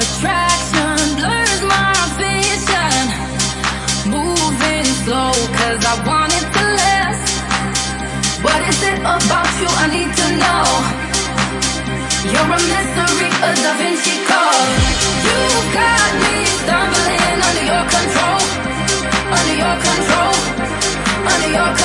Attraction blurs my vision. Moving slow, cause I want it to last. What is it about you I need to know? You're a mystery, a Da Vinci Code. You got me stumbling under your control, under your control, under your control.